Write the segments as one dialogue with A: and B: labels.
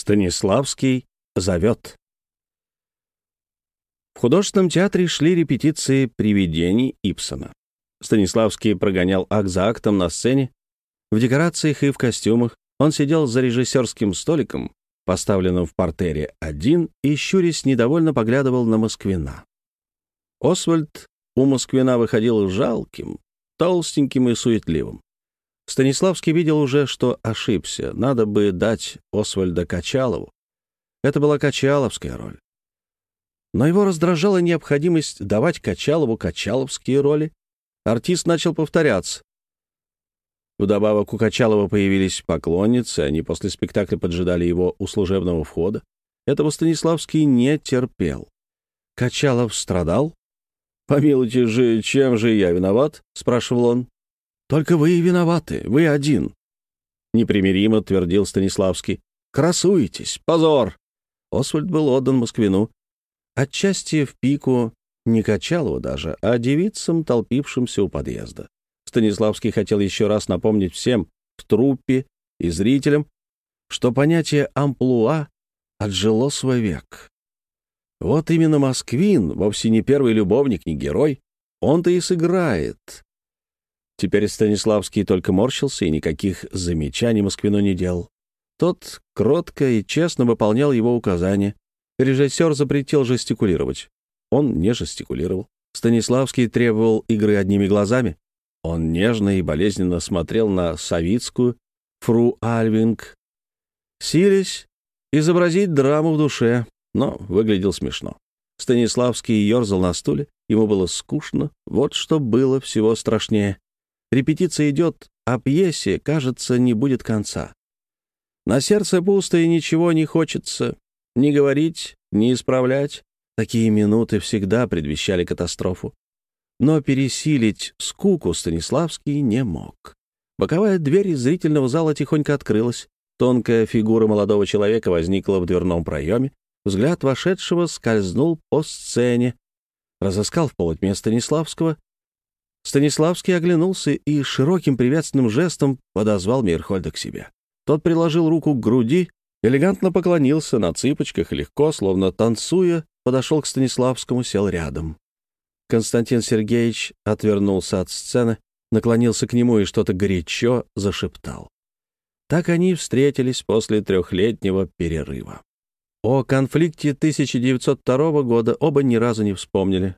A: Станиславский зовет. В художественном театре шли репетиции «Привидений» Ипсона. Станиславский прогонял акт за актом на сцене. В декорациях и в костюмах он сидел за режиссерским столиком, поставленным в портере один, и, щурясь, недовольно поглядывал на Москвина. Освальд у Москвина выходил жалким, толстеньким и суетливым. Станиславский видел уже, что ошибся. Надо бы дать Освальда Качалову. Это была Качаловская роль. Но его раздражала необходимость давать Качалову качаловские роли. Артист начал повторяться. Вдобавок у Качалова появились поклонницы, они после спектакля поджидали его у служебного входа. Этого Станиславский не терпел. Качалов страдал. «Помилуйте же, чем же я виноват?» — спрашивал он. «Только вы и виноваты, вы один», — непримиримо твердил Станиславский. «Красуетесь! Позор!» Освальд был отдан Москвину. Отчасти в пику не Качалову даже, а девицам, толпившимся у подъезда. Станиславский хотел еще раз напомнить всем в труппе и зрителям, что понятие «амплуа» отжило свой век. Вот именно Москвин, вовсе не первый любовник, не герой, он-то и сыграет. Теперь Станиславский только морщился и никаких замечаний Москвину не делал. Тот кротко и честно выполнял его указания. Режиссер запретил жестикулировать. Он не жестикулировал. Станиславский требовал игры одними глазами. Он нежно и болезненно смотрел на Савицкую, фру Альвинг, сились изобразить драму в душе, но выглядел смешно. Станиславский ерзал на стуле, ему было скучно, вот что было всего страшнее. Репетиция идет, а пьесе, кажется, не будет конца. На сердце пусто и ничего не хочется. Ни говорить, ни исправлять. Такие минуты всегда предвещали катастрофу. Но пересилить скуку Станиславский не мог. Боковая дверь из зрительного зала тихонько открылась. Тонкая фигура молодого человека возникла в дверном проеме. Взгляд вошедшего скользнул по сцене. Разыскал в полутьме Станиславского. Станиславский оглянулся и широким приветственным жестом подозвал Мейерхольда к себе. Тот приложил руку к груди, элегантно поклонился на цыпочках, легко, словно танцуя, подошел к Станиславскому, сел рядом. Константин Сергеевич отвернулся от сцены, наклонился к нему и что-то горячо зашептал. Так они встретились после трехлетнего перерыва. О конфликте 1902 года оба ни разу не вспомнили.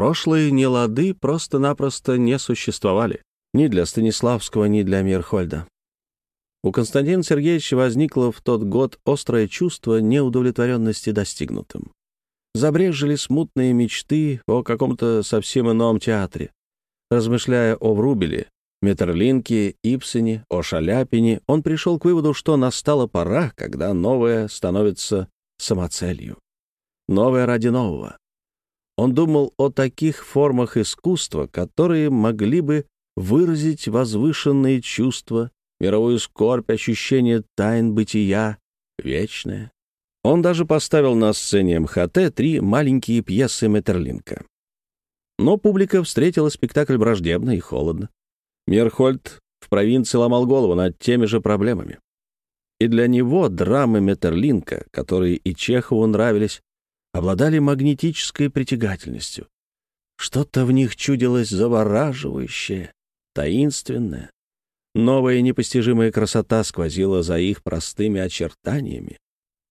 A: Прошлые нелады просто-напросто не существовали. Ни для Станиславского, ни для Мирхольда. У Константина Сергеевича возникло в тот год острое чувство неудовлетворенности достигнутым. Забрежили смутные мечты о каком-то совсем ином театре. Размышляя о Врубеле, Метерлинке, Ипсене, о Шаляпине, он пришел к выводу, что настала пора, когда новое становится самоцелью. Новое ради нового. Он думал о таких формах искусства, которые могли бы выразить возвышенные чувства, мировую скорбь, ощущение тайн бытия, вечное. Он даже поставил на сцене МХТ три маленькие пьесы Метерлинка. Но публика встретила спектакль враждебно и холодно. Мерхольд в провинции ломал голову над теми же проблемами. И для него драмы Метерлинка, которые и Чехову нравились, обладали магнетической притягательностью. Что-то в них чудилось завораживающее, таинственное. Новая непостижимая красота сквозила за их простыми очертаниями.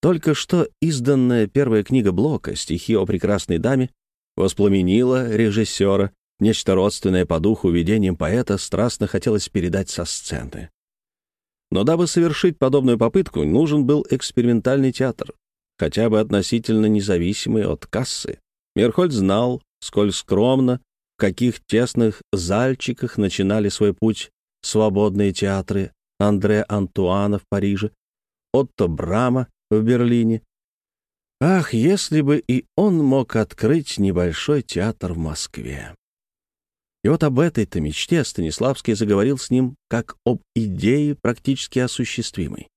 A: Только что изданная первая книга Блока «Стихи о прекрасной даме» воспламенила режиссера, нечто родственное по духу видением поэта страстно хотелось передать со сцены. Но дабы совершить подобную попытку, нужен был экспериментальный театр, хотя бы относительно независимый от кассы. Мерхольд знал, сколь скромно, в каких тесных зальчиках начинали свой путь свободные театры Андре Антуана в Париже, Отто Брама в Берлине. Ах, если бы и он мог открыть небольшой театр в Москве. И вот об этой-то мечте Станиславский заговорил с ним как об идее практически осуществимой.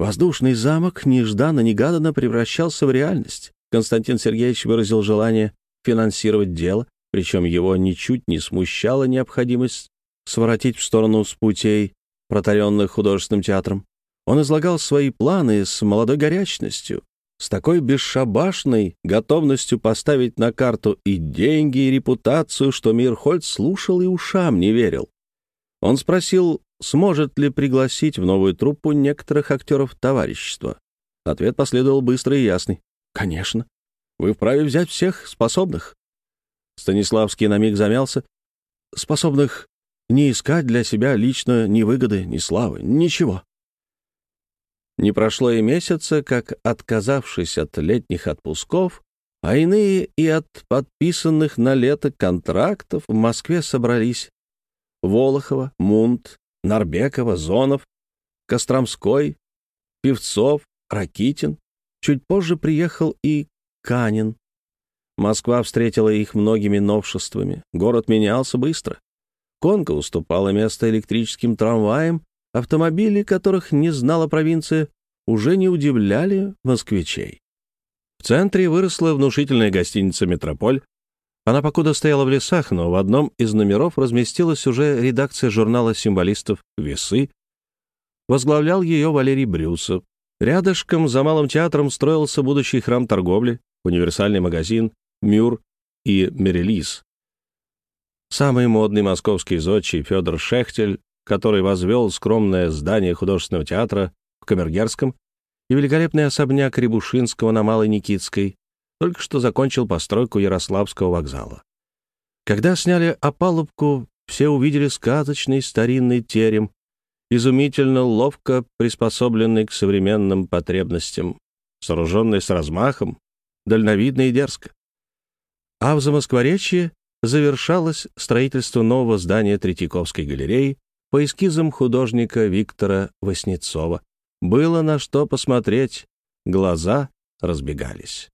A: Воздушный замок нежданно-негаданно превращался в реальность. Константин Сергеевич выразил желание финансировать дело, причем его ничуть не смущала необходимость своротить в сторону с путей, протаренных художественным театром. Он излагал свои планы с молодой горячностью, с такой бесшабашной готовностью поставить на карту и деньги, и репутацию, что Мирхольд слушал и ушам не верил. Он спросил, сможет ли пригласить в новую труппу некоторых актеров товарищества. Ответ последовал быстрый и ясный. «Конечно. Вы вправе взять всех способных». Станиславский на миг замялся. «Способных не искать для себя лично ни выгоды, ни славы, ничего. Не прошло и месяца, как, отказавшись от летних отпусков, а иные и от подписанных на лето контрактов, в Москве собрались Волохова, Мунт, Нарбекова, Зонов, Костромской, Певцов, Ракитин. Чуть позже приехал и Канин. Москва встретила их многими новшествами. Город менялся быстро. Конка уступала место электрическим трамваям, Автомобили, которых не знала провинция, уже не удивляли москвичей. В центре выросла внушительная гостиница «Метрополь». Она покуда стояла в лесах, но в одном из номеров разместилась уже редакция журнала символистов «Весы». Возглавлял ее Валерий Брюсов. Рядышком за Малым театром строился будущий храм торговли, универсальный магазин «Мюр» и «Мерилис». Самый модный московский зодчий Федор Шехтель который возвел скромное здание художественного театра в Камергерском и великолепный особняк Рябушинского на Малой Никитской, только что закончил постройку Ярославского вокзала. Когда сняли опалубку, все увидели сказочный старинный терем, изумительно ловко приспособленный к современным потребностям, сооруженный с размахом, дальновидно и дерзко. А в Замоскворечье завершалось строительство нового здания Третьяковской галереи по эскизам художника Виктора Васнецова. Было на что посмотреть, глаза разбегались.